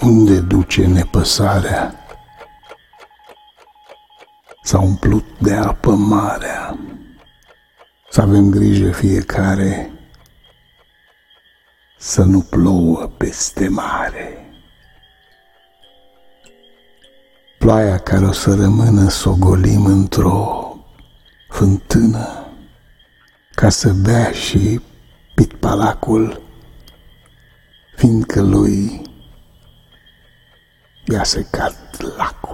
Unde duce nepăsarea? S-a umplut de apă marea. Să avem grijă fiecare să nu plouă peste mare. Ploaia care o să rămână să o golim într-o fântână ca să bea și pitpalacul, fiindcă lui i-a secat lacul.